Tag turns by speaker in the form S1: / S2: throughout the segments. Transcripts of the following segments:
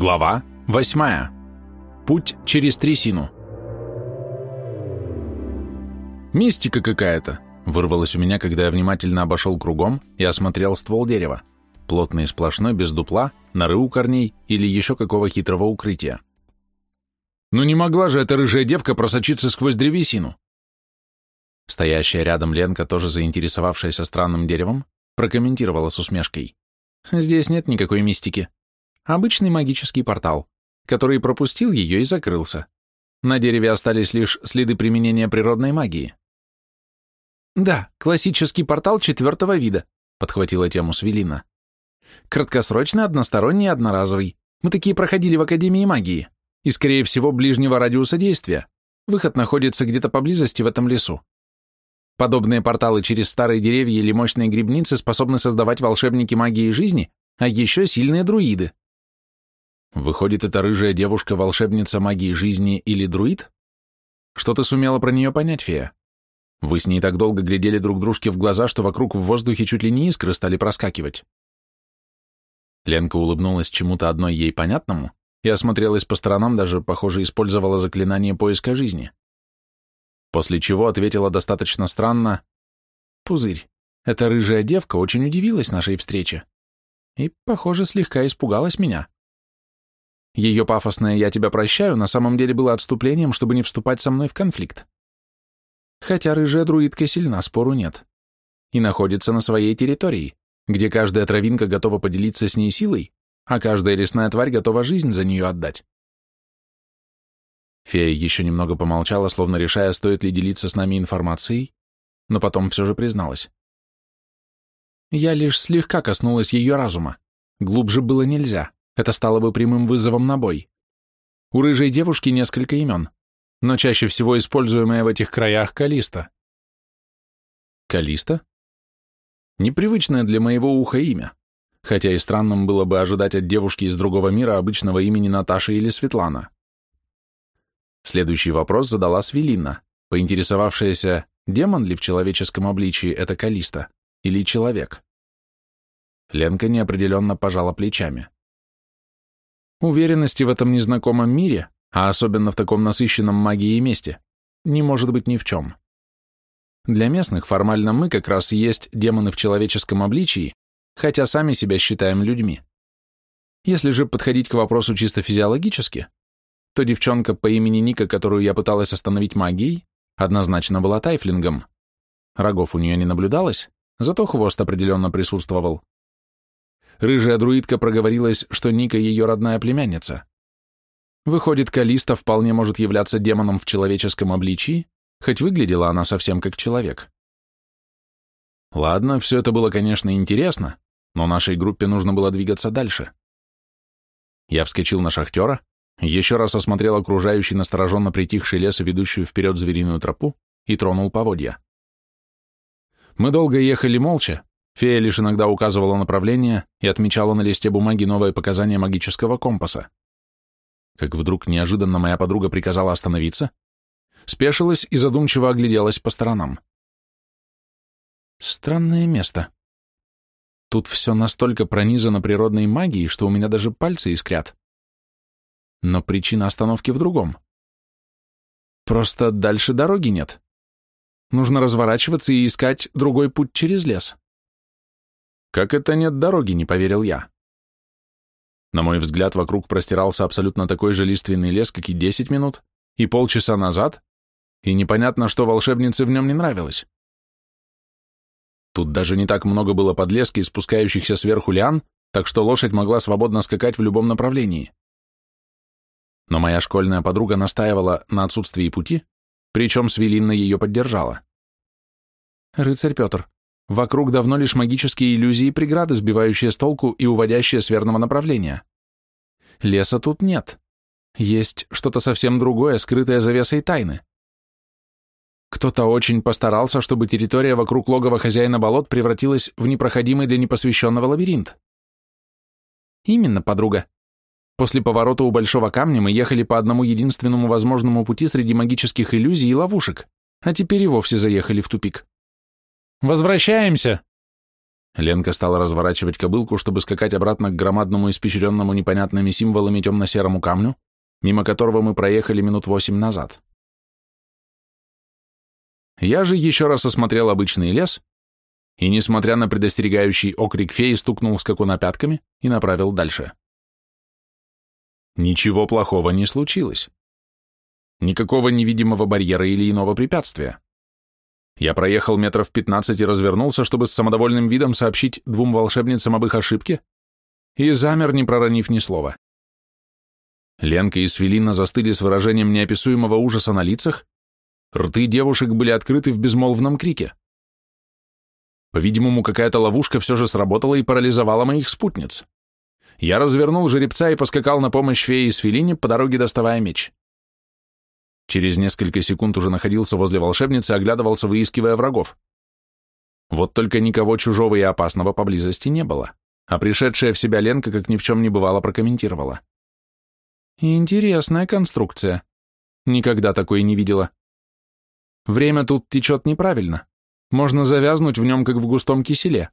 S1: Глава 8. Путь через трясину. «Мистика какая-то!» — вырвалось у меня, когда я внимательно обошел кругом и осмотрел ствол дерева, плотный и сплошной, без дупла, норы у корней или еще какого хитрого укрытия. «Ну не могла же эта рыжая девка просочиться сквозь древесину!» Стоящая рядом Ленка, тоже заинтересовавшаяся странным деревом, прокомментировала с усмешкой. «Здесь нет никакой мистики. Обычный магический портал, который пропустил ее и закрылся. На дереве остались лишь следы применения природной магии. «Да, классический портал четвертого вида», — подхватила тему Свелина. «Краткосрочный, односторонний одноразовый. Мы такие проходили в Академии магии. И, скорее всего, ближнего радиуса действия. Выход находится где-то поблизости в этом лесу. Подобные порталы через старые деревья или мощные грибницы способны создавать волшебники магии жизни, а еще сильные друиды. Выходит, эта рыжая девушка волшебница магии жизни или друид? Что ты сумела про нее понять, фея? Вы с ней так долго глядели друг дружке в глаза, что вокруг в воздухе чуть ли не искры стали проскакивать. Ленка улыбнулась чему-то одной ей понятному и осмотрелась по сторонам, даже, похоже, использовала заклинание поиска жизни. После чего ответила достаточно странно «Пузырь, эта рыжая девка очень удивилась нашей встрече и, похоже, слегка испугалась меня». Ее пафосное «я тебя прощаю» на самом деле было отступлением, чтобы не вступать со мной в конфликт. Хотя рыжая друидка сильна, спору нет. И находится на своей территории, где каждая травинка готова поделиться с ней силой, а каждая лесная тварь готова жизнь за нее отдать. Фея еще немного помолчала, словно решая, стоит ли делиться с нами информацией, но потом все же призналась. Я лишь слегка коснулась ее разума. Глубже было нельзя. Это стало бы прямым вызовом на бой. У рыжей девушки несколько имен, но чаще всего используемое в этих краях Калиста. Калиста? Непривычное для моего уха имя, хотя и странным было бы ожидать от девушки из другого мира обычного имени Наташа или Светлана. Следующий вопрос задала Свелина, поинтересовавшаяся, демон ли в человеческом обличии это Калиста или человек. Ленка неопределенно пожала плечами. Уверенности в этом незнакомом мире, а особенно в таком насыщенном магией месте, не может быть ни в чем. Для местных формально мы как раз и есть демоны в человеческом обличии, хотя сами себя считаем людьми. Если же подходить к вопросу чисто физиологически, то девчонка по имени Ника, которую я пыталась остановить магией, однозначно была тайфлингом. Рогов у нее не наблюдалось, зато хвост определенно присутствовал. Рыжая друидка проговорилась, что Ника ее родная племянница. Выходит, Калиста вполне может являться демоном в человеческом обличии, хоть выглядела она совсем как человек. Ладно, все это было, конечно, интересно, но нашей группе нужно было двигаться дальше. Я вскочил на шахтера, еще раз осмотрел окружающий настороженно притихший лес и ведущую вперед звериную тропу и тронул поводья. Мы долго ехали молча, Фея лишь иногда указывала направление и отмечала на листе бумаги новые показания магического компаса. Как вдруг неожиданно моя подруга приказала остановиться, спешилась и задумчиво огляделась по сторонам. Странное место. Тут все настолько пронизано природной магией, что у меня даже пальцы искрят. Но причина остановки в другом. Просто дальше дороги нет. Нужно разворачиваться и искать другой путь через лес. «Как это нет дороги?» — не поверил я. На мой взгляд, вокруг простирался абсолютно такой же лиственный лес, как и десять минут, и полчаса назад, и непонятно, что волшебнице в нем не нравилось. Тут даже не так много было подлески и спускающихся сверху лиан, так что лошадь могла свободно скакать в любом направлении. Но моя школьная подруга настаивала на отсутствии пути, причем Свелинна ее поддержала. «Рыцарь Петр, Вокруг давно лишь магические иллюзии и преграды, сбивающие с толку и уводящие с верного направления. Леса тут нет. Есть что-то совсем другое, скрытое завесой тайны. Кто-то очень постарался, чтобы территория вокруг логова хозяина болот превратилась в непроходимый для непосвященного лабиринт. Именно, подруга. После поворота у Большого Камня мы ехали по одному единственному возможному пути среди магических иллюзий и ловушек, а теперь и вовсе заехали в тупик. Возвращаемся!» Ленка стала разворачивать кобылку, чтобы скакать обратно к громадному испещренному непонятными символами темно-серому камню, мимо которого мы проехали минут восемь назад. Я же еще раз осмотрел обычный лес и, несмотря на предостерегающий окрик феи, стукнул скакуна пятками и направил дальше. Ничего плохого не случилось. Никакого невидимого барьера или иного препятствия. Я проехал метров пятнадцать и развернулся, чтобы с самодовольным видом сообщить двум волшебницам об их ошибке, и замер, не проронив ни слова. Ленка и Свелина застыли с выражением неописуемого ужаса на лицах, рты девушек были открыты в безмолвном крике. По-видимому, какая-то ловушка все же сработала и парализовала моих спутниц. Я развернул жеребца и поскакал на помощь фее и Свелине, по дороге доставая меч. Через несколько секунд уже находился возле волшебницы, оглядывался, выискивая врагов. Вот только никого чужого и опасного поблизости не было, а пришедшая в себя Ленка, как ни в чем не бывало, прокомментировала. «Интересная конструкция. Никогда такой не видела. Время тут течет неправильно. Можно завязнуть в нем, как в густом киселе».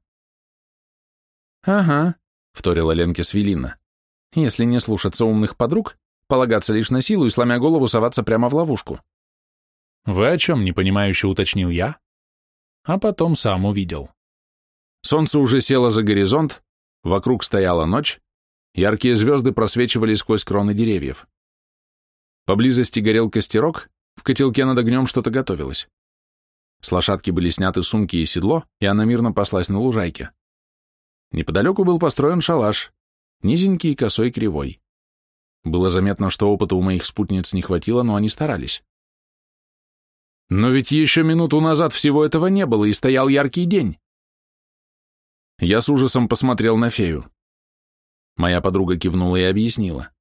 S1: «Ага», — вторила Ленке Свелина. «Если не слушаться умных подруг, полагаться лишь на силу и, сломя голову, соваться прямо в ловушку. «Вы о чем?» — непонимающе уточнил я, а потом сам увидел. Солнце уже село за горизонт, вокруг стояла ночь, яркие звезды просвечивали сквозь кроны деревьев. Поблизости горел костерок, в котелке над огнем что-то готовилось. С лошадки были сняты сумки и седло, и она мирно паслась на лужайке. Неподалеку был построен шалаш, низенький, косой, кривой. Было заметно, что опыта у моих спутниц не хватило, но они старались. Но ведь еще минуту назад всего этого не было, и стоял яркий день. Я с ужасом посмотрел на фею. Моя подруга кивнула и объяснила.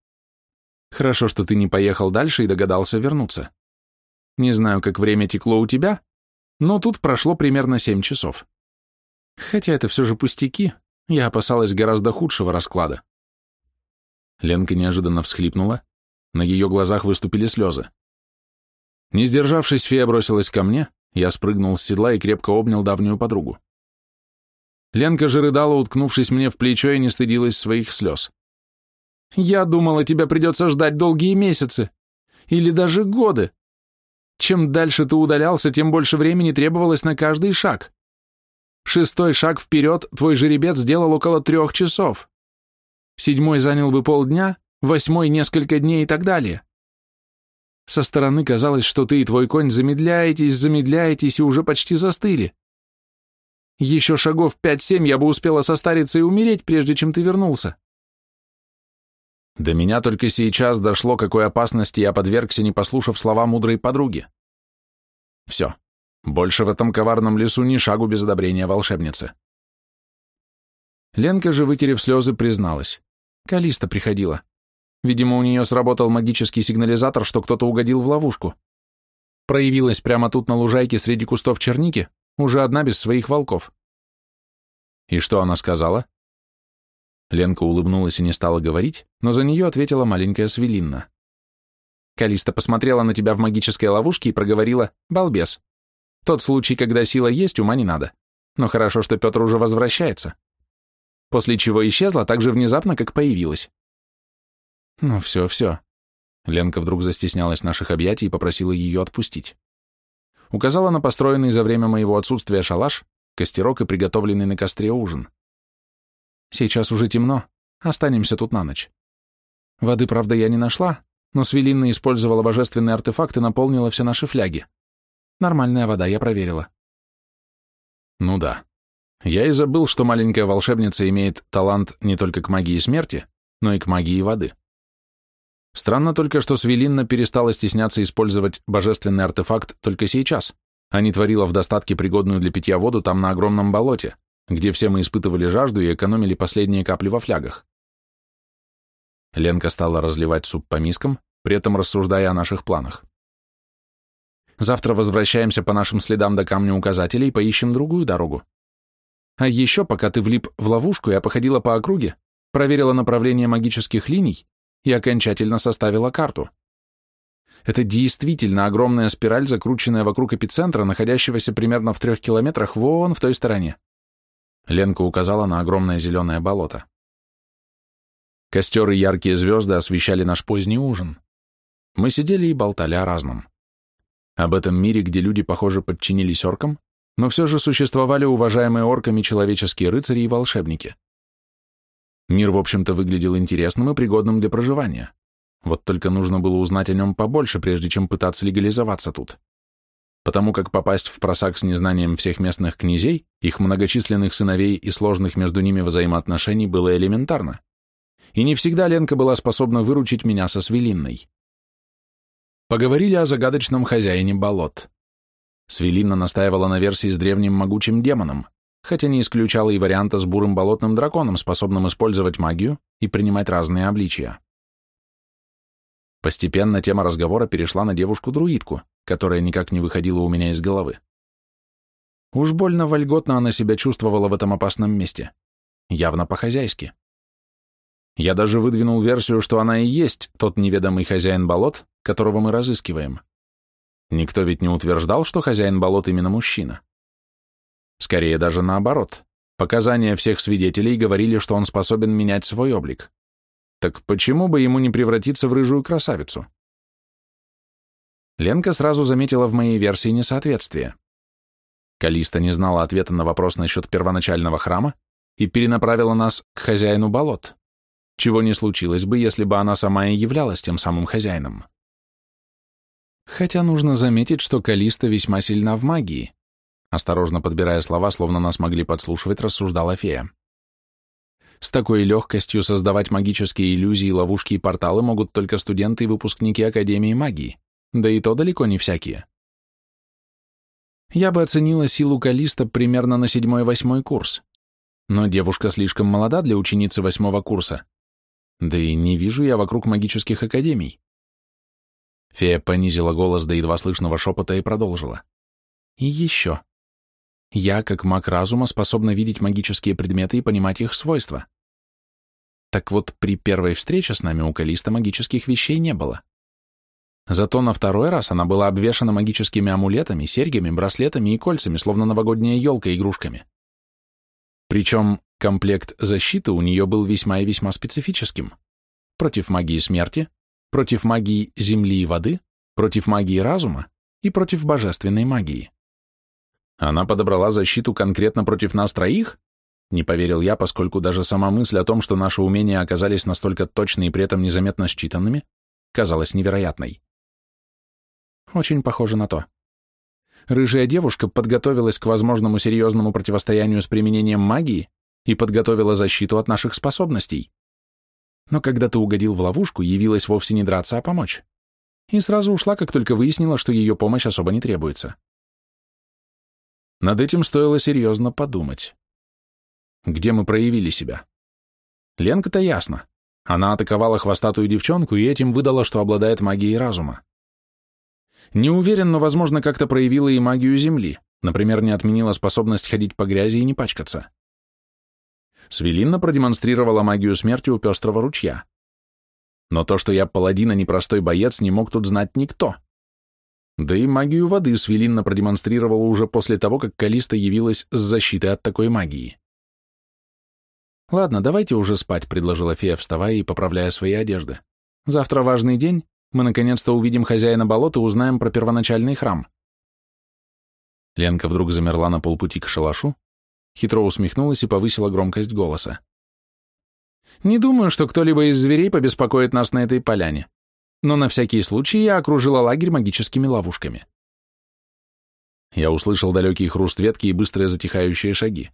S1: Хорошо, что ты не поехал дальше и догадался вернуться. Не знаю, как время текло у тебя, но тут прошло примерно семь часов. Хотя это все же пустяки, я опасалась гораздо худшего расклада. Ленка неожиданно всхлипнула, на ее глазах выступили слезы. Не сдержавшись, фея бросилась ко мне, я спрыгнул с седла и крепко обнял давнюю подругу. Ленка же рыдала, уткнувшись мне в плечо и не стыдилась своих слез. «Я думала, тебя придется ждать долгие месяцы. Или даже годы. Чем дальше ты удалялся, тем больше времени требовалось на каждый шаг. Шестой шаг вперед твой жеребец сделал около трех часов. Седьмой занял бы полдня, восьмой — несколько дней и так далее. Со стороны казалось, что ты и твой конь замедляетесь, замедляетесь и уже почти застыли. Еще шагов пять-семь я бы успела состариться и умереть, прежде чем ты вернулся. До меня только сейчас дошло, какой опасности я подвергся, не послушав слова мудрой подруги. Все. Больше в этом коварном лесу ни шагу без одобрения волшебницы. Ленка же, вытерев слезы, призналась. Калиста приходила. Видимо, у нее сработал магический сигнализатор, что кто-то угодил в ловушку. Проявилась прямо тут на лужайке среди кустов черники, уже одна без своих волков. И что она сказала? Ленка улыбнулась и не стала говорить, но за нее ответила маленькая Свелинна. Калиста посмотрела на тебя в магической ловушке и проговорила «Балбес». Тот случай, когда сила есть, ума не надо. Но хорошо, что Петр уже возвращается после чего исчезла так же внезапно, как появилась. Ну все, все. Ленка вдруг застеснялась наших объятий и попросила ее отпустить. Указала на построенный за время моего отсутствия шалаш, костерок и приготовленный на костре ужин. Сейчас уже темно, останемся тут на ночь. Воды, правда, я не нашла, но Свелинна использовала божественные артефакты и наполнила все наши фляги. Нормальная вода, я проверила. Ну да. Я и забыл, что маленькая волшебница имеет талант не только к магии смерти, но и к магии воды. Странно только, что Свелинна перестала стесняться использовать божественный артефакт только сейчас, а не творила в достатке пригодную для питья воду там на огромном болоте, где все мы испытывали жажду и экономили последние капли во флягах. Ленка стала разливать суп по мискам, при этом рассуждая о наших планах. Завтра возвращаемся по нашим следам до камня указателей и поищем другую дорогу. А еще, пока ты влип в ловушку, я походила по округе, проверила направление магических линий и окончательно составила карту. Это действительно огромная спираль, закрученная вокруг эпицентра, находящегося примерно в трех километрах вон в той стороне. Ленка указала на огромное зеленое болото. Костер и яркие звезды освещали наш поздний ужин. Мы сидели и болтали о разном. Об этом мире, где люди, похоже, подчинились оркам, но все же существовали уважаемые орками человеческие рыцари и волшебники. Мир, в общем-то, выглядел интересным и пригодным для проживания. Вот только нужно было узнать о нем побольше, прежде чем пытаться легализоваться тут. Потому как попасть в просак с незнанием всех местных князей, их многочисленных сыновей и сложных между ними взаимоотношений было элементарно. И не всегда Ленка была способна выручить меня со Свелинной. Поговорили о загадочном хозяине болот. Свелинна настаивала на версии с древним могучим демоном, хотя не исключала и варианта с бурым болотным драконом, способным использовать магию и принимать разные обличия. Постепенно тема разговора перешла на девушку-друидку, которая никак не выходила у меня из головы. Уж больно вольготно она себя чувствовала в этом опасном месте. Явно по-хозяйски. Я даже выдвинул версию, что она и есть тот неведомый хозяин болот, которого мы разыскиваем. Никто ведь не утверждал, что хозяин болот именно мужчина. Скорее даже наоборот. Показания всех свидетелей говорили, что он способен менять свой облик. Так почему бы ему не превратиться в рыжую красавицу? Ленка сразу заметила в моей версии несоответствие. Калиста не знала ответа на вопрос насчет первоначального храма и перенаправила нас к хозяину болот, чего не случилось бы, если бы она сама и являлась тем самым хозяином. Хотя нужно заметить, что Калиста весьма сильна в магии, Осторожно подбирая слова, словно нас могли подслушивать, рассуждала фея. С такой легкостью создавать магические иллюзии, ловушки и порталы могут только студенты и выпускники Академии магии, да и то далеко не всякие. Я бы оценила силу Калиста примерно на седьмой-восьмой курс, но девушка слишком молода для ученицы восьмого курса, да и не вижу я вокруг магических академий. Фея понизила голос до едва слышного шепота и продолжила. И еще. Я, как маг разума, способна видеть магические предметы и понимать их свойства. Так вот, при первой встрече с нами у Калиста магических вещей не было. Зато на второй раз она была обвешана магическими амулетами, серьгами, браслетами и кольцами, словно новогодняя елка игрушками. Причем комплект защиты у нее был весьма и весьма специфическим. Против магии смерти, против магии земли и воды, против магии разума и против божественной магии. Она подобрала защиту конкретно против нас троих? Не поверил я, поскольку даже сама мысль о том, что наши умения оказались настолько точны и при этом незаметно считанными, казалась невероятной. Очень похоже на то. Рыжая девушка подготовилась к возможному серьезному противостоянию с применением магии и подготовила защиту от наших способностей. Но когда ты угодил в ловушку, явилась вовсе не драться, а помочь. И сразу ушла, как только выяснила, что ее помощь особо не требуется. Над этим стоило серьезно подумать. Где мы проявили себя? Ленка-то ясно. Она атаковала хвостатую девчонку и этим выдала, что обладает магией разума. Не уверен, но, возможно, как-то проявила и магию Земли, например, не отменила способность ходить по грязи и не пачкаться. Свелинна продемонстрировала магию смерти у пестрого ручья. Но то, что я паладин, а не простой боец, не мог тут знать никто. Да и магию воды Свелинна продемонстрировала уже после того, как Калиста явилась с защитой от такой магии. «Ладно, давайте уже спать», — предложила фея, вставая и поправляя свои одежды. «Завтра важный день, мы наконец-то увидим хозяина болота и узнаем про первоначальный храм». Ленка вдруг замерла на полпути к шалашу, хитро усмехнулась и повысила громкость голоса. «Не думаю, что кто-либо из зверей побеспокоит нас на этой поляне но на всякий случай я окружила лагерь магическими ловушками. Я услышал далекий хруст ветки и быстрые затихающие шаги.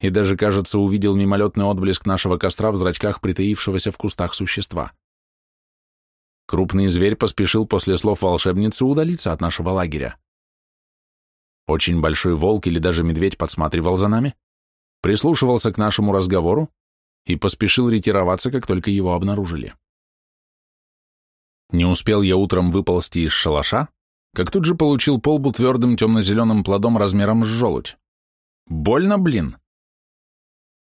S1: И даже, кажется, увидел мимолетный отблеск нашего костра в зрачках притаившегося в кустах существа. Крупный зверь поспешил после слов волшебницы удалиться от нашего лагеря. Очень большой волк или даже медведь подсматривал за нами, прислушивался к нашему разговору и поспешил ретироваться, как только его обнаружили. Не успел я утром выползти из шалаша, как тут же получил полбу твердым темно-зеленым плодом размером с желудь. Больно, блин.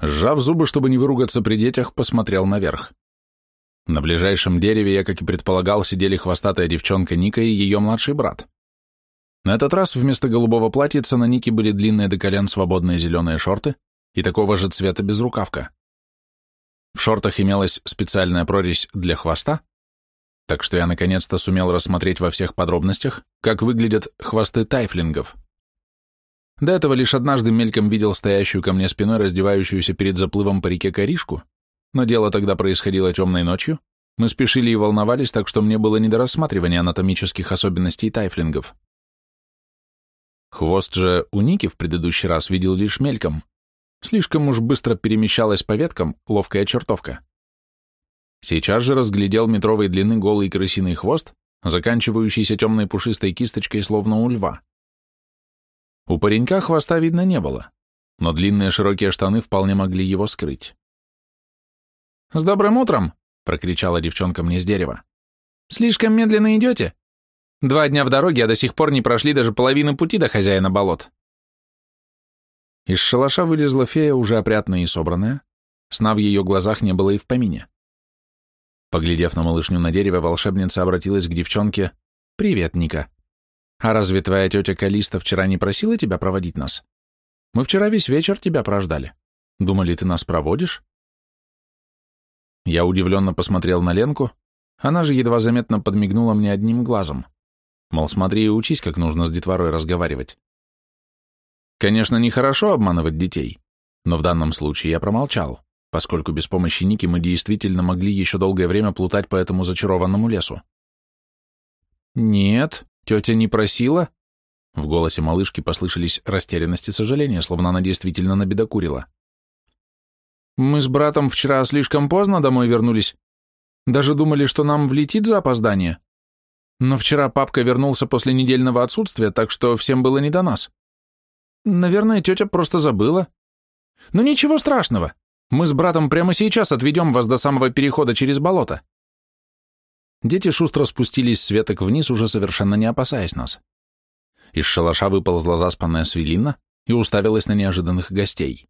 S1: Сжав зубы, чтобы не выругаться при детях, посмотрел наверх. На ближайшем дереве, я, как и предполагал, сидели хвостатая девчонка Ника и ее младший брат. На этот раз вместо голубого платьица на Нике были длинные до колен свободные зеленые шорты и такого же цвета безрукавка. В шортах имелась специальная прорезь для хвоста, так что я наконец-то сумел рассмотреть во всех подробностях, как выглядят хвосты тайфлингов. До этого лишь однажды мельком видел стоящую ко мне спиной раздевающуюся перед заплывом по реке коришку, но дело тогда происходило темной ночью, мы спешили и волновались, так что мне было не до рассматривания анатомических особенностей тайфлингов. Хвост же у Ники в предыдущий раз видел лишь мельком. Слишком уж быстро перемещалась по веткам ловкая чертовка. Сейчас же разглядел метровой длины голый крысиный хвост, заканчивающийся темной пушистой кисточкой, словно у льва. У паренька хвоста видно не было, но длинные широкие штаны вполне могли его скрыть. «С добрым утром!» — прокричала девчонка мне с дерева. «Слишком медленно идете? Два дня в дороге, а до сих пор не прошли даже половины пути до хозяина болот». Из шалаша вылезла фея, уже опрятная и собранная. Сна в ее глазах не было и в помине. Поглядев на малышню на дереве, волшебница обратилась к девчонке. «Привет, Ника. А разве твоя тетя Калиста вчера не просила тебя проводить нас? Мы вчера весь вечер тебя прождали. Думали, ты нас проводишь?» Я удивленно посмотрел на Ленку. Она же едва заметно подмигнула мне одним глазом. Мол, смотри и учись, как нужно с детворой разговаривать. Конечно, нехорошо обманывать детей, но в данном случае я промолчал поскольку без помощи Ники мы действительно могли еще долгое время плутать по этому зачарованному лесу. «Нет, тетя не просила?» В голосе малышки послышались растерянность и сожаление, словно она действительно набедокурила. «Мы с братом вчера слишком поздно домой вернулись. Даже думали, что нам влетит за опоздание. Но вчера папка вернулся после недельного отсутствия, так что всем было не до нас. Наверное, тетя просто забыла. Но ничего страшного. Мы с братом прямо сейчас отведем вас до самого перехода через болото. Дети шустро спустились с веток вниз, уже совершенно не опасаясь нас. Из шалаша выползла заспанная свелина и уставилась на неожиданных гостей.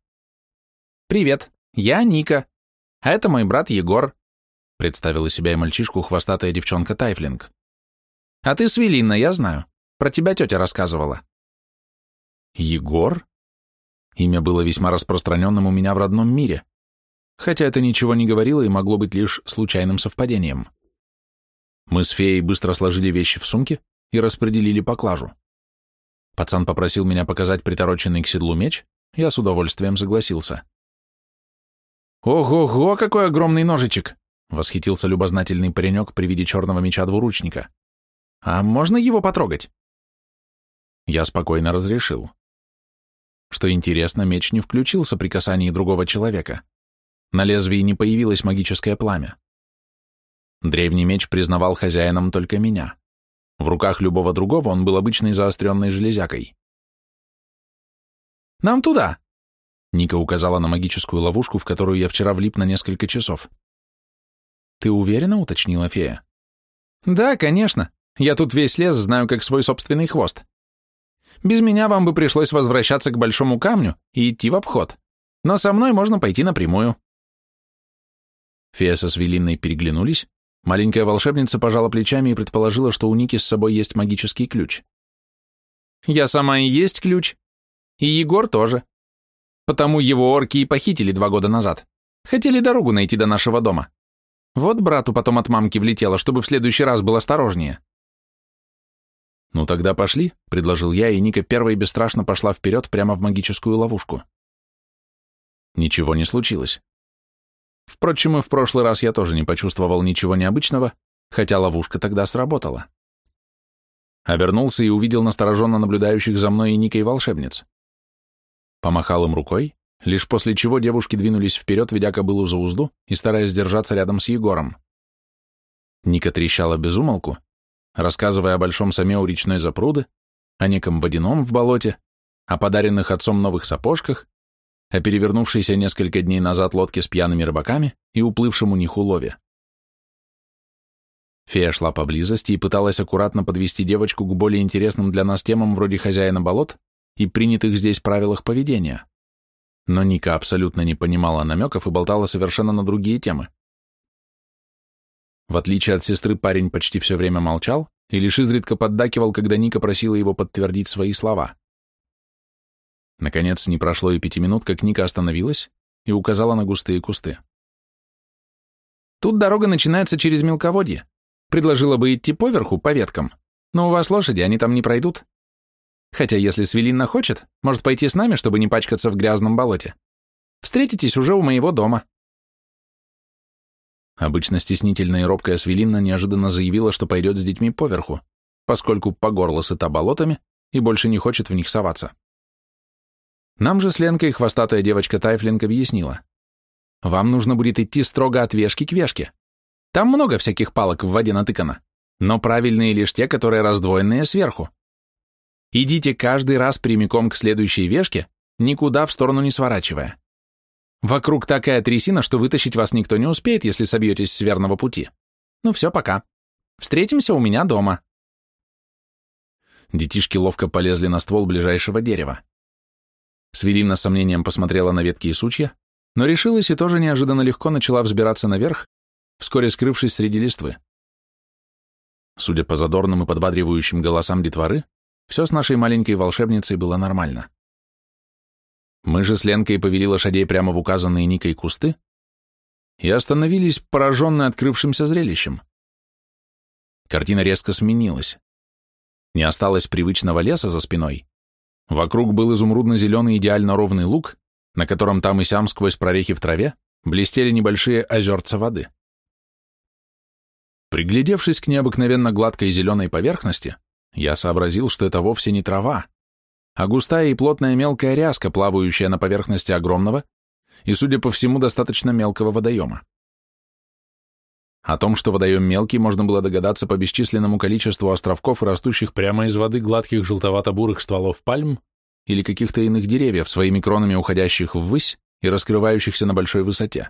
S1: «Привет, я Ника, а это мой брат Егор», представила себя и мальчишку хвостатая девчонка Тайфлинг. «А ты Свелина, я знаю. Про тебя тетя рассказывала». «Егор?» Имя было весьма распространенным у меня в родном мире, хотя это ничего не говорило и могло быть лишь случайным совпадением. Мы с феей быстро сложили вещи в сумке и распределили поклажу. Пацан попросил меня показать притороченный к седлу меч, я с удовольствием согласился. «Ого-го, какой огромный ножичек!» — восхитился любознательный паренек при виде черного меча двуручника. «А можно его потрогать?» Я спокойно разрешил. Что интересно, меч не включился при касании другого человека. На лезвии не появилось магическое пламя. Древний меч признавал хозяином только меня. В руках любого другого он был обычной заостренной железякой. «Нам туда!» Ника указала на магическую ловушку, в которую я вчера влип на несколько часов. «Ты уверена?» — уточнила фея. «Да, конечно. Я тут весь лес знаю, как свой собственный хвост. Без меня вам бы пришлось возвращаться к большому камню и идти в обход. Но со мной можно пойти напрямую». Фея со Свелиной переглянулись. Маленькая волшебница пожала плечами и предположила, что у Ники с собой есть магический ключ. «Я сама и есть ключ. И Егор тоже. Потому его орки и похитили два года назад. Хотели дорогу найти до нашего дома. Вот брату потом от мамки влетело, чтобы в следующий раз был осторожнее». «Ну тогда пошли», — предложил я, и Ника первой бесстрашно пошла вперед прямо в магическую ловушку. Ничего не случилось. Впрочем, и в прошлый раз я тоже не почувствовал ничего необычного, хотя ловушка тогда сработала. Обернулся и увидел настороженно наблюдающих за мной и Никой волшебниц. Помахал им рукой, лишь после чего девушки двинулись вперед, ведя кобылу за узду и стараясь держаться рядом с Егором. Ника трещала без умолку, рассказывая о большом саме у речной запруды, о неком водяном в болоте, о подаренных отцом новых сапожках, о перевернувшейся несколько дней назад лодке с пьяными рыбаками и уплывшем у них улове. Фея шла поблизости и пыталась аккуратно подвести девочку к более интересным для нас темам вроде хозяина болот и принятых здесь правилах поведения. Но Ника абсолютно не понимала намеков и болтала совершенно на другие темы. В отличие от сестры, парень почти все время молчал, и лишь изредка поддакивал, когда Ника просила его подтвердить свои слова. Наконец, не прошло и пяти минут, как Ника остановилась и указала на густые кусты. «Тут дорога начинается через мелководье. Предложила бы идти поверху, по веткам, но у вас лошади, они там не пройдут. Хотя, если Свелинна хочет, может пойти с нами, чтобы не пачкаться в грязном болоте. Встретитесь уже у моего дома». Обычно стеснительная и робкая Свелинна неожиданно заявила, что пойдет с детьми поверху, поскольку по горло сыта болотами и больше не хочет в них соваться. Нам же с Ленкой хвостатая девочка Тайфлинг объяснила. Вам нужно будет идти строго от вешки к вешке. Там много всяких палок в воде натыкано, но правильные лишь те, которые раздвоенные сверху. Идите каждый раз прямиком к следующей вешке, никуда в сторону не сворачивая. Вокруг такая трясина, что вытащить вас никто не успеет, если собьетесь с верного пути. Ну все, пока. Встретимся у меня дома. Детишки ловко полезли на ствол ближайшего дерева. Свелина с сомнением посмотрела на ветки и сучья, но решилась и тоже неожиданно легко начала взбираться наверх, вскоре скрывшись среди листвы. Судя по задорным и подбадривающим голосам детворы, все с нашей маленькой волшебницей было нормально. Мы же с Ленкой повели лошадей прямо в указанные Никой кусты и остановились, пораженные открывшимся зрелищем. Картина резко сменилась. Не осталось привычного леса за спиной. Вокруг был изумрудно-зеленый идеально ровный луг, на котором там и сям сквозь прорехи в траве блестели небольшие озерца воды. Приглядевшись к необыкновенно гладкой зеленой поверхности, я сообразил, что это вовсе не трава, а густая и плотная мелкая ряска, плавающая на поверхности огромного и, судя по всему, достаточно мелкого водоема. О том, что водоем мелкий, можно было догадаться по бесчисленному количеству островков, растущих прямо из воды гладких желтовато-бурых стволов пальм или каких-то иных деревьев, своими кронами уходящих ввысь и раскрывающихся на большой высоте.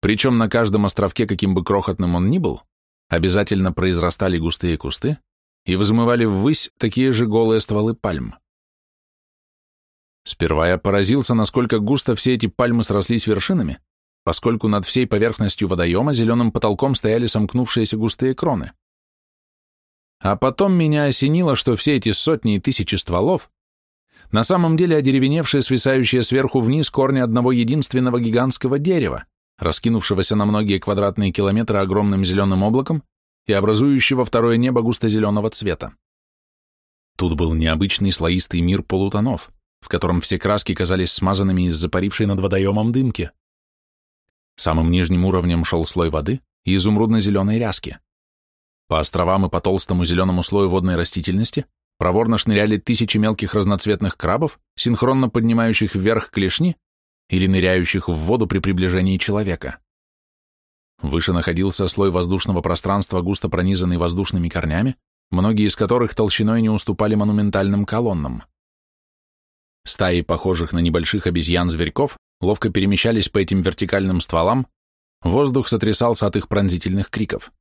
S1: Причем на каждом островке, каким бы крохотным он ни был, обязательно произрастали густые кусты, и взмывали ввысь такие же голые стволы пальм. Сперва я поразился, насколько густо все эти пальмы срослись вершинами, поскольку над всей поверхностью водоема зеленым потолком стояли сомкнувшиеся густые кроны. А потом меня осенило, что все эти сотни и тысячи стволов на самом деле одеревеневшие, свисающие сверху вниз корни одного единственного гигантского дерева, раскинувшегося на многие квадратные километры огромным зеленым облаком и образующего второе небо густо-зеленого цвета. Тут был необычный слоистый мир полутонов, в котором все краски казались смазанными из запарившей над водоемом дымки. Самым нижним уровнем шел слой воды и изумрудно-зеленой ряски. По островам и по толстому зеленому слою водной растительности проворно шныряли тысячи мелких разноцветных крабов, синхронно поднимающих вверх клешни или ныряющих в воду при приближении человека. Выше находился слой воздушного пространства, густо пронизанный воздушными корнями, многие из которых толщиной не уступали монументальным колоннам. Стаи, похожих на небольших обезьян-зверьков, ловко перемещались по этим вертикальным стволам, воздух сотрясался от их пронзительных криков.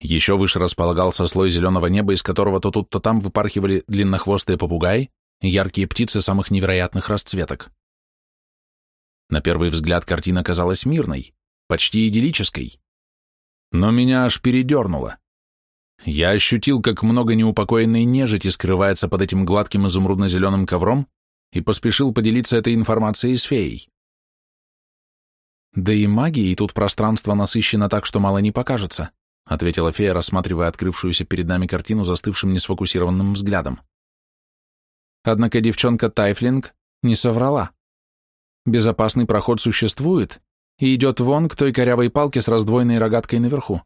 S1: Еще выше располагался слой зеленого неба, из которого то тут, то там выпархивали длиннохвостые попугаи яркие птицы самых невероятных расцветок. На первый взгляд картина казалась мирной, почти идиллической. Но меня аж передернуло. Я ощутил, как много неупокоенной нежити скрывается под этим гладким изумрудно-зеленым ковром и поспешил поделиться этой информацией с феей. «Да и магией тут пространство насыщено так, что мало не покажется», ответила фея, рассматривая открывшуюся перед нами картину застывшим несфокусированным взглядом. Однако девчонка Тайфлинг не соврала. Безопасный проход существует, и идет вон к той корявой палке с раздвоенной рогаткой наверху.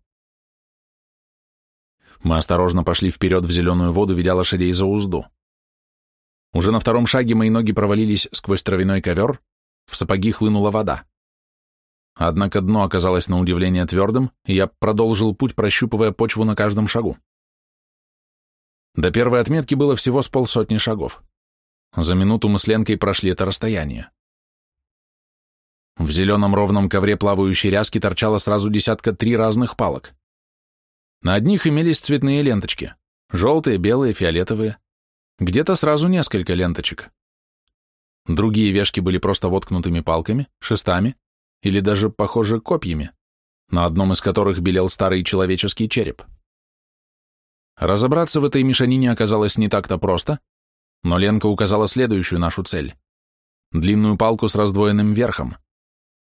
S1: Мы осторожно пошли вперед в зеленую воду, ведя лошадей за узду. Уже на втором шаге мои ноги провалились сквозь травяной ковер, в сапоги хлынула вода. Однако дно оказалось на удивление твердым, и я продолжил путь, прощупывая почву на каждом шагу. До первой отметки было всего с полсотни шагов. За минуту мы с Ленкой прошли это расстояние. В зеленом ровном ковре плавающей ряски торчало сразу десятка три разных палок. На одних имелись цветные ленточки. Желтые, белые, фиолетовые. Где-то сразу несколько ленточек. Другие вешки были просто воткнутыми палками, шестами или даже, похоже, копьями, на одном из которых белел старый человеческий череп. Разобраться в этой мешанине оказалось не так-то просто, но Ленка указала следующую нашу цель. Длинную палку с раздвоенным верхом.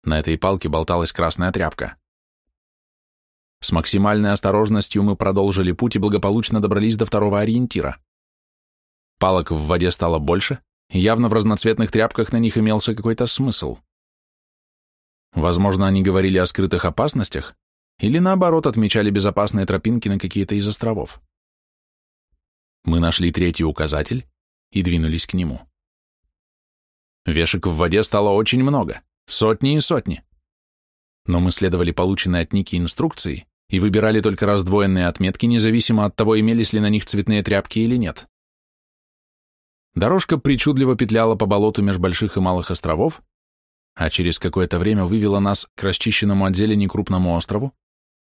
S1: На этой палке болталась красная тряпка. С максимальной осторожностью мы продолжили путь и благополучно добрались до второго ориентира. Палок в воде стало больше, и явно в разноцветных тряпках на них имелся какой-то смысл. Возможно, они говорили о скрытых опасностях, или наоборот отмечали безопасные тропинки на какие-то из островов. Мы нашли третий указатель и двинулись к нему. Вешек в воде стало очень много, сотни и сотни. Но мы следовали полученной от Ники инструкции и выбирали только раздвоенные отметки, независимо от того, имелись ли на них цветные тряпки или нет. Дорожка причудливо петляла по болоту меж больших и малых островов, а через какое-то время вывела нас к расчищенному от зелени крупному острову,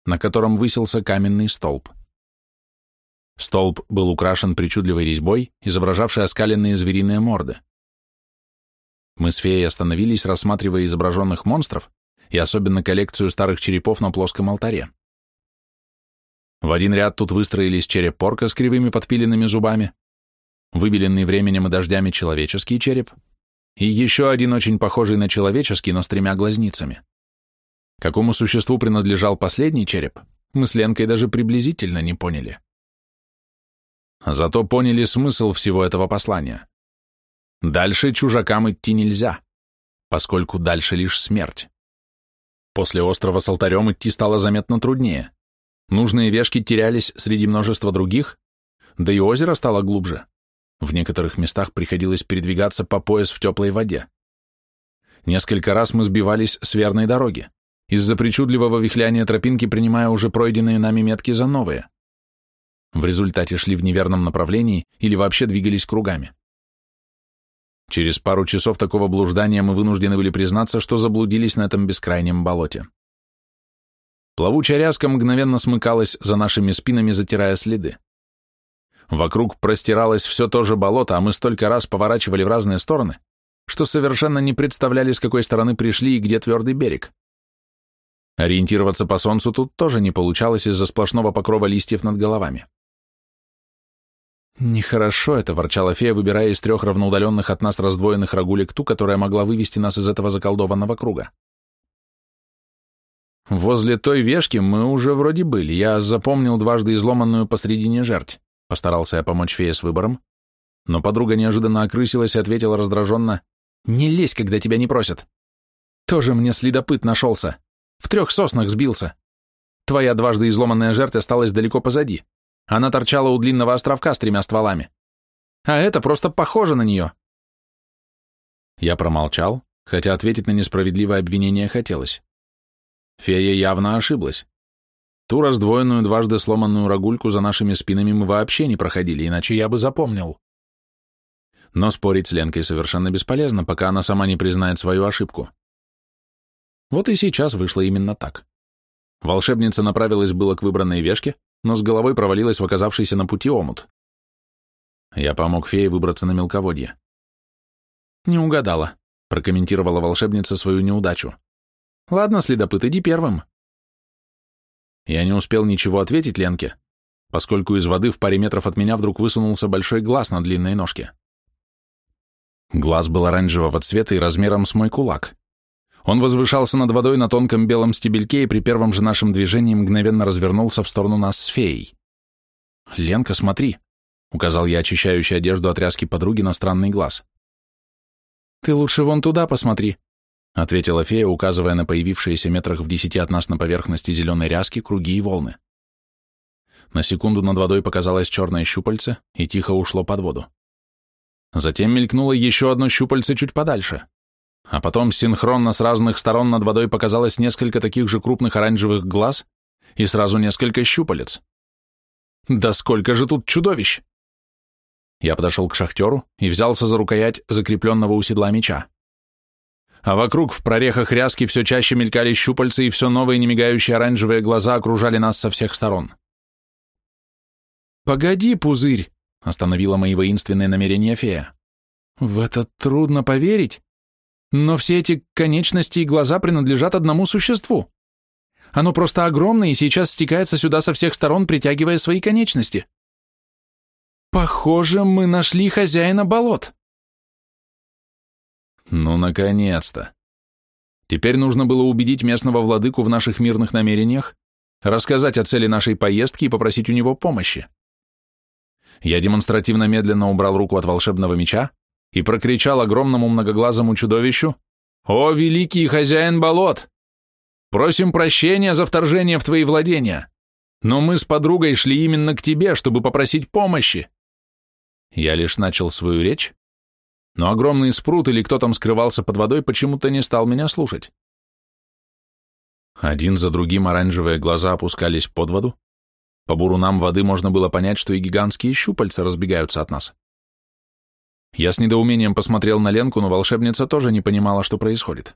S1: на котором высился каменный столб. Столб был украшен причудливой резьбой, изображавшей оскаленные звериные морды. Мы с феей остановились, рассматривая изображенных монстров и особенно коллекцию старых черепов на плоском алтаре. В один ряд тут выстроились череп порка с кривыми подпиленными зубами, выбеленный временем и дождями человеческий череп и еще один очень похожий на человеческий, но с тремя глазницами. Какому существу принадлежал последний череп, мы с Ленкой даже приблизительно не поняли. Зато поняли смысл всего этого послания. Дальше чужакам идти нельзя, поскольку дальше лишь смерть. После острова с алтарем идти стало заметно труднее. Нужные вешки терялись среди множества других, да и озеро стало глубже. В некоторых местах приходилось передвигаться по пояс в теплой воде. Несколько раз мы сбивались с верной дороги, из-за причудливого вихляния тропинки принимая уже пройденные нами метки за новые. В результате шли в неверном направлении или вообще двигались кругами. Через пару часов такого блуждания мы вынуждены были признаться, что заблудились на этом бескрайнем болоте. Плавучая ряска мгновенно смыкалась за нашими спинами, затирая следы. Вокруг простиралось все то же болото, а мы столько раз поворачивали в разные стороны, что совершенно не представляли, с какой стороны пришли и где твердый берег. Ориентироваться по солнцу тут тоже не получалось из-за сплошного покрова листьев над головами. «Нехорошо это», — ворчала фея, выбирая из трех равноудаленных от нас раздвоенных рагулек ту, которая могла вывести нас из этого заколдованного круга. «Возле той вешки мы уже вроде были. Я запомнил дважды изломанную посредине жерть. Постарался я помочь фее с выбором, но подруга неожиданно окрысилась и ответила раздраженно, «Не лезь, когда тебя не просят. Тоже мне следопыт нашелся. В трех соснах сбился. Твоя дважды изломанная жертва осталась далеко позади. Она торчала у длинного островка с тремя стволами. А это просто похоже на нее. Я промолчал, хотя ответить на несправедливое обвинение хотелось. Фея явно ошиблась. Ту раздвоенную дважды сломанную рогульку за нашими спинами мы вообще не проходили, иначе я бы запомнил. Но спорить с Ленкой совершенно бесполезно, пока она сама не признает свою ошибку. Вот и сейчас вышло именно так. Волшебница направилась было к выбранной вешке, но с головой провалилась в оказавшийся на пути омут. Я помог фее выбраться на мелководье. «Не угадала», — прокомментировала волшебница свою неудачу. «Ладно, следопыт, иди первым». Я не успел ничего ответить Ленке, поскольку из воды в паре метров от меня вдруг высунулся большой глаз на длинной ножке. Глаз был оранжевого цвета и размером с мой кулак. Он возвышался над водой на тонком белом стебельке и при первом же нашем движении мгновенно развернулся в сторону нас с феей. «Ленка, смотри!» — указал я очищающую одежду от ряски подруги на странный глаз. «Ты лучше вон туда посмотри», — ответила фея, указывая на появившиеся метрах в десяти от нас на поверхности зеленой ряски круги и волны. На секунду над водой показалось черное щупальце и тихо ушло под воду. Затем мелькнуло еще одно щупальце чуть подальше а потом синхронно с разных сторон над водой показалось несколько таких же крупных оранжевых глаз и сразу несколько щупалец. Да сколько же тут чудовищ! Я подошел к шахтеру и взялся за рукоять закрепленного у седла меча. А вокруг в прорехах ряски все чаще мелькали щупальца, и все новые немигающие оранжевые глаза окружали нас со всех сторон. «Погоди, пузырь!» — остановила мои воинственные намерения фея. «В это трудно поверить, но все эти конечности и глаза принадлежат одному существу. Оно просто огромное и сейчас стекается сюда со всех сторон, притягивая свои конечности.
S2: Похоже, мы нашли хозяина болот.
S1: Ну, наконец-то. Теперь нужно было убедить местного владыку в наших мирных намерениях, рассказать о цели нашей поездки и попросить у него помощи. Я демонстративно медленно убрал руку от волшебного меча и прокричал огромному многоглазому чудовищу «О, великий хозяин болот! Просим прощения за вторжение в твои владения, но мы с подругой шли именно к тебе, чтобы попросить помощи». Я лишь начал свою речь, но огромный спрут или кто там скрывался под водой почему-то не стал меня слушать. Один за другим оранжевые глаза опускались под воду. По бурунам воды можно было понять, что и гигантские щупальца разбегаются от нас. Я с недоумением посмотрел на Ленку, но волшебница тоже не понимала, что происходит.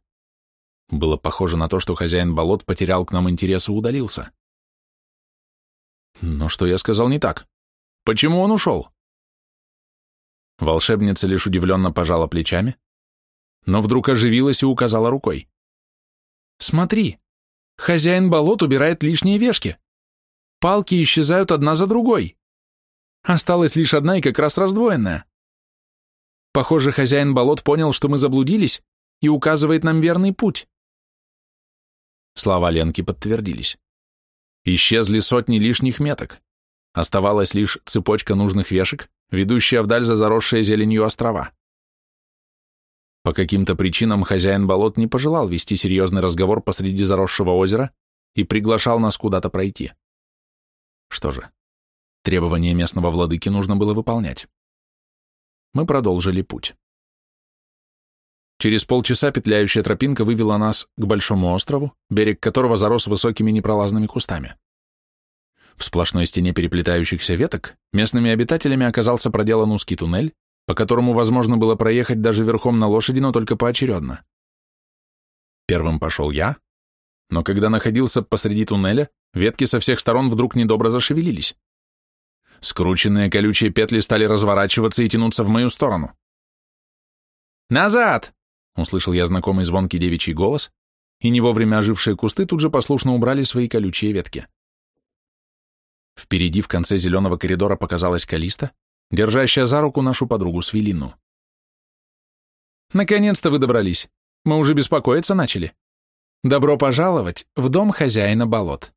S1: Было похоже на то, что хозяин болот потерял к нам интерес и удалился. Но что я сказал не так? Почему он ушел? Волшебница лишь удивленно пожала плечами, но вдруг оживилась и указала рукой.
S2: «Смотри, хозяин болот убирает лишние вешки. Палки исчезают одна за другой. Осталась лишь одна и как раз раздвоенная. Похоже, хозяин болот понял, что мы заблудились, и указывает нам верный путь».
S1: Слова Ленки подтвердились. Исчезли сотни лишних меток. Оставалась лишь цепочка нужных вешек, ведущая вдаль за заросшие зеленью острова. По каким-то причинам хозяин болот не пожелал вести серьезный разговор посреди заросшего озера и приглашал нас куда-то пройти. Что же, требования местного владыки нужно было выполнять. Мы продолжили путь. Через полчаса петляющая тропинка вывела нас к большому острову, берег которого зарос высокими непролазными кустами. В сплошной стене переплетающихся веток местными обитателями оказался проделан узкий туннель, по которому возможно было проехать даже верхом на лошади, но только поочередно. Первым пошел я, но когда находился посреди туннеля, ветки со всех сторон вдруг недобро зашевелились. Скрученные колючие петли стали разворачиваться и тянуться в мою сторону.
S2: «Назад!»
S1: — услышал я знакомый звонкий девичий голос, и не вовремя ожившие кусты тут же послушно убрали свои колючие ветки. Впереди в конце зеленого коридора показалась Калиста, держащая за руку нашу подругу Свелину.
S2: «Наконец-то вы добрались. Мы уже беспокоиться начали. Добро пожаловать в дом хозяина болот».